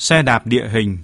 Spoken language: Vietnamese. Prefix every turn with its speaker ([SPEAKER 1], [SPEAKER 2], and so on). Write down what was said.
[SPEAKER 1] Xe đạp địa hình.